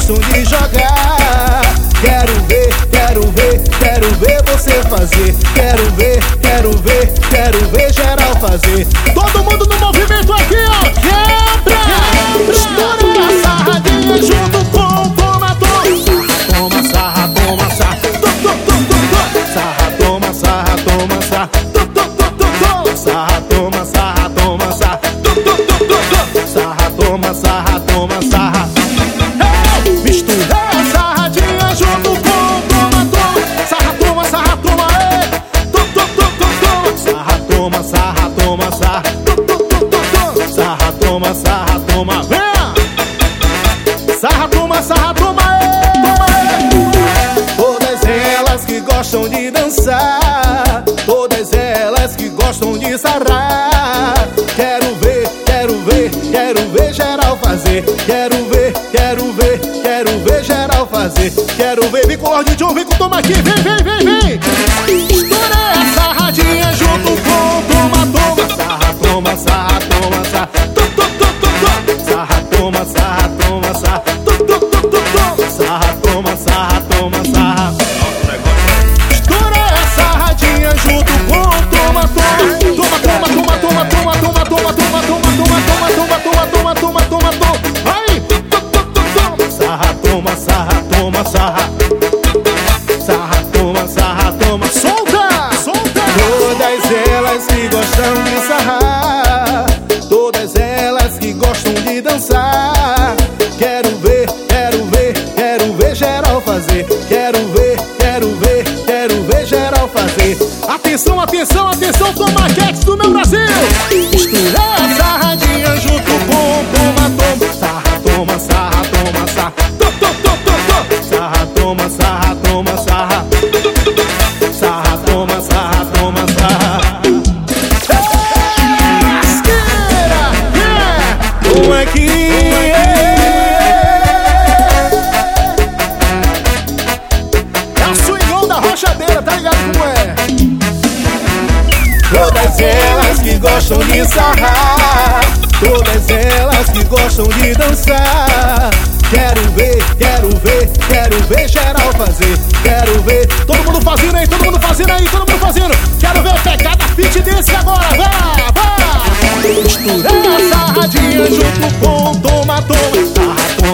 jogar. Quero ver, quero ver, quero ver você fazer. Quero ver, quero ver, quero ver geral fazer. Todo mundo no movimento aqui, ó. Quebra! Estoura a sarradinha junto com o tomador. Toma sarra, toma sarra. Tum, tum, tum, tum. Sarra, toma sarra, toma sarra. Tum. Sarra, toma sarra, toma sarra. Tum. Sarra, toma sarra, toma sarra. Sarra, toma sarra. Sarra, toma sarra, toma. Vem! Sarra, toma, sarra, toma. Todas elas que gostam de dançar, todas elas que gostam de sarrar. Quero ver, quero ver, quero ver geral fazer. Quero ver, quero ver, quero ver geral fazer. Quero ver, vem com o Lorde John, vem com Toma aqui, vem, vem! Toma, sarra. Estoura a sarradinha junto com o Toma, Toma! Toma, toma, toma, toma, toma, toma, toma, toma, toma, toma, toma, toma, toma, toma, toma, toma, toma! Tum. Sarra, toma, sarra, toma, sarra. Sarra, toma, sarra, toma. Solta! Solta! Todas elas que gostam de sarrar, fazer. Atenção, atenção, atenção, tomaquetes do meu Brasil! Mistura a sarradinha junto com o toma, toma. Sarra, toma, sarra, toma, sarra. Tum, tum, tum, tum, tum. Sarra, toma, sarra, toma, sarra. Sarra, toma, sarra, toma, sarra. Lasqueira! É! Como é que Todas elas que gostam de sarrar, todas elas que gostam de dançar. Quero ver, quero ver, quero ver geral fazer. Quero ver, Todo mundo fazendo aí, todo mundo fazendo aí, todo mundo fazendo. Quero ver a pegada fit desse agora, vá, vá! Mistura a sarradinha junto com o toma, toma. sarra, toma,